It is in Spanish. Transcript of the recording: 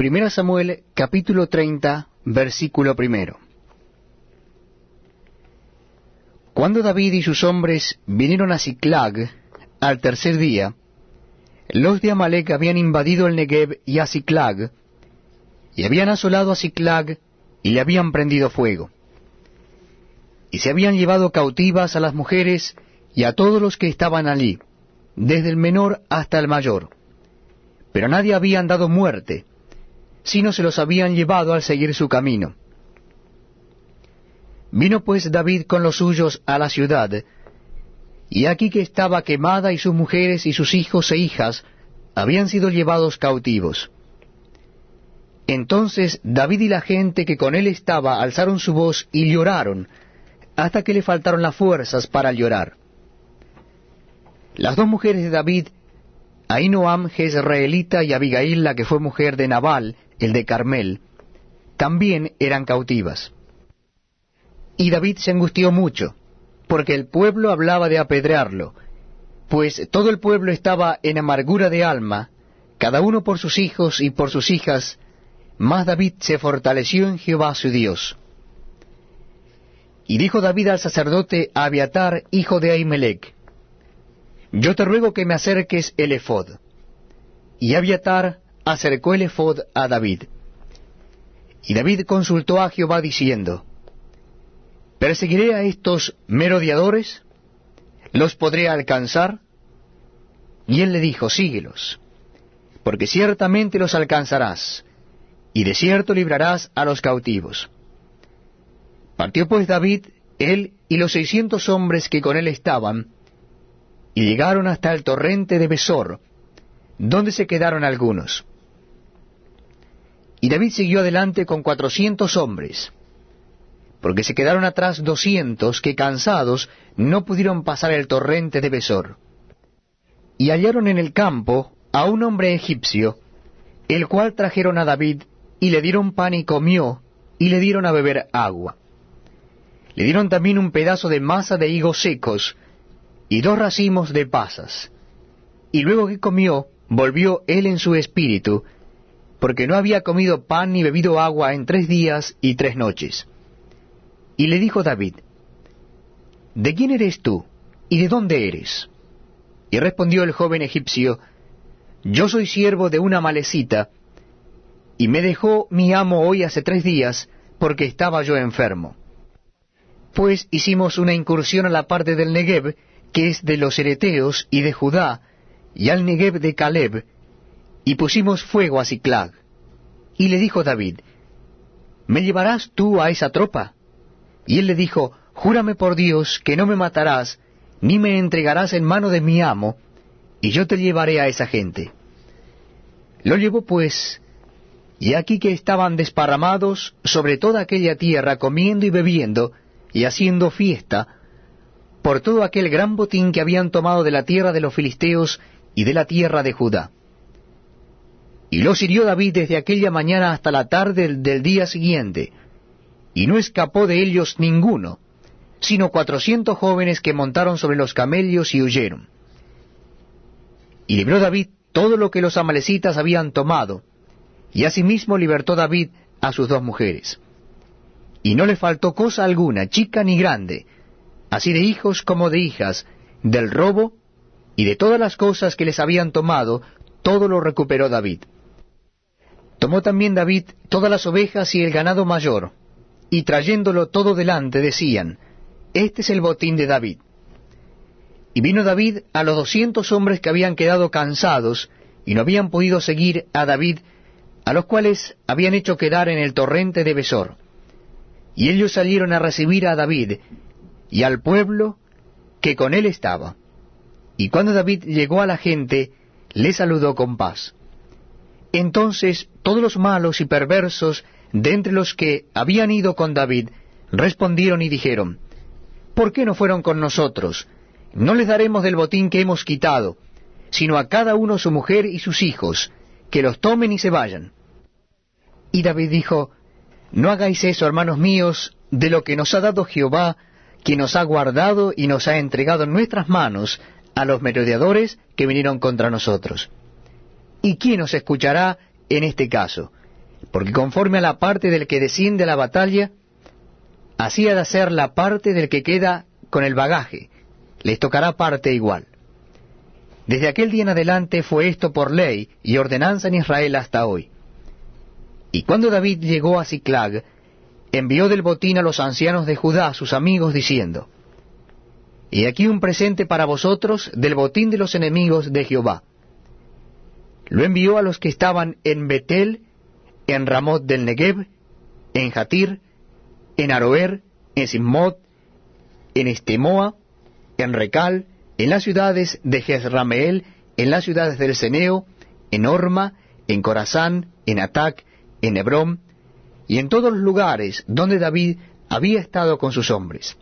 Primera Samuel capítulo 30 versículo primero. Cuando David y sus hombres vinieron a Ciclag al tercer día, los de Amalek habían invadido el Negev y a Ciclag, y habían asolado a Ciclag y le habían prendido fuego. Y se habían llevado cautivas a las mujeres y a todos los que estaban allí, desde el menor hasta el mayor. Pero nadie habían dado muerte, sino se los habían llevado al seguir su camino. Vino pues David con los suyos a la ciudad, y aquí que estaba quemada y sus mujeres y sus hijos e hijas habían sido llevados cautivos. Entonces David y la gente que con él estaba alzaron su voz y lloraron, hasta que le faltaron las fuerzas para llorar. Las dos mujeres de David, Ainoam Jezreelita y Abigail, la que fue mujer de Nabal, el de Carmel, también eran cautivas. Y David se angustió mucho, porque el pueblo hablaba de apedrearlo, pues todo el pueblo estaba en amargura de alma, cada uno por sus hijos y por sus hijas, mas David se fortaleció en Jehová su Dios. Y dijo David al sacerdote Abiatar, hijo de Ahimelech, Yo te ruego que me acerques el efod. Y Abiatar acercó el efod a David. Y David consultó a Jehová diciendo, ¿Perseguiré a estos merodeadores? ¿Los podré alcanzar? Y él le dijo, síguelos, porque ciertamente los alcanzarás, y de cierto librarás a los cautivos. Partió pues David, él y los seiscientos hombres que con él estaban, y llegaron hasta el torrente de Besor, donde se quedaron algunos. Y David siguió adelante con cuatrocientos hombres, porque se quedaron atrás doscientos que cansados no pudieron pasar el torrente de Besor. Y hallaron en el campo a un hombre egipcio, el cual trajeron a David, y le dieron pan y comió, y le dieron a beber agua. Le dieron también un pedazo de masa de higos secos, y dos racimos de pasas. Y luego que comió, volvió él en su espíritu, porque no había comido pan ni bebido agua en tres días y tres noches. Y le dijo David, ¿De quién eres tú? ¿Y de dónde eres? Y respondió el joven egipcio, Yo soy siervo de una malecita, y me dejó mi amo hoy hace tres días, porque estaba yo enfermo. Pues hicimos una incursión a la parte del Negev, que es de los Ereteos y de Judá, y al Negev de Caleb, y pusimos fuego a Ciclag. Y le dijo David, ¿Me llevarás tú a esa tropa? Y él le dijo, Júrame por Dios que no me matarás, ni me entregarás en mano de mi amo, y yo te llevaré a esa gente. Lo llevó pues, y aquí que estaban desparramados sobre toda aquella tierra, comiendo y bebiendo, y haciendo fiesta, por todo aquel gran botín que habían tomado de la tierra de los filisteos y de la tierra de Judá. Y los hirió David desde aquella mañana hasta la tarde del, día siguiente, y no escapó de ellos ninguno, sino cuatrocientos jóvenes que montaron sobre los camellos y huyeron. Y libró David todo lo que los amalecitas habían tomado, y asimismo libertó David a sus dos mujeres. Y no le faltó cosa alguna, chica ni grande, así de hijos como de hijas, del robo y de todas las cosas que les habían tomado, todo lo recuperó David. Tomó también David todas las ovejas y el ganado mayor, y trayéndolo todo delante decían, Este es el botín de David. Y vino David a los doscientos hombres que habían quedado cansados y no habían podido seguir a David, a los cuales habían hecho quedar en el torrente de Besor. Y ellos salieron a recibir a David y al pueblo que con él estaba. Y cuando David llegó a la gente, le saludó con paz. Entonces todos los malos y perversos de entre los que habían ido con David respondieron y dijeron, ¿Por qué no fueron con nosotros? No les daremos del botín que hemos quitado, sino a cada uno su mujer y sus hijos, que los tomen y se vayan. Y David dijo, No hagáis eso, hermanos míos, de lo que nos ha dado Jehová, que nos ha guardado y nos ha entregado en nuestras manos a los merodeadores que vinieron contra nosotros. ¿Y quién nos escuchará en este caso? porque conforme a la parte del que desciende a la batalla, así ha de ser la parte del que queda con el bagaje, les tocará parte igual. Desde aquel día en adelante fue esto por ley y ordenanza en Israel hasta hoy. Y cuando David llegó a Ciclag, envió del botín a los ancianos de Judá, sus amigos, diciendo, Y aquí un presente para vosotros del botín de los enemigos de Jehová. Lo envió a los que estaban en Betel, en Ramot del Negev, en Jatir, en Aroer, en Simmot, en Estemoa, en Recal, en las ciudades de Jezrameel, en las ciudades del Ceneo, en Orma, en Corazán, en Atac, en Hebrón, y en todos los lugares donde David había estado con sus hombres.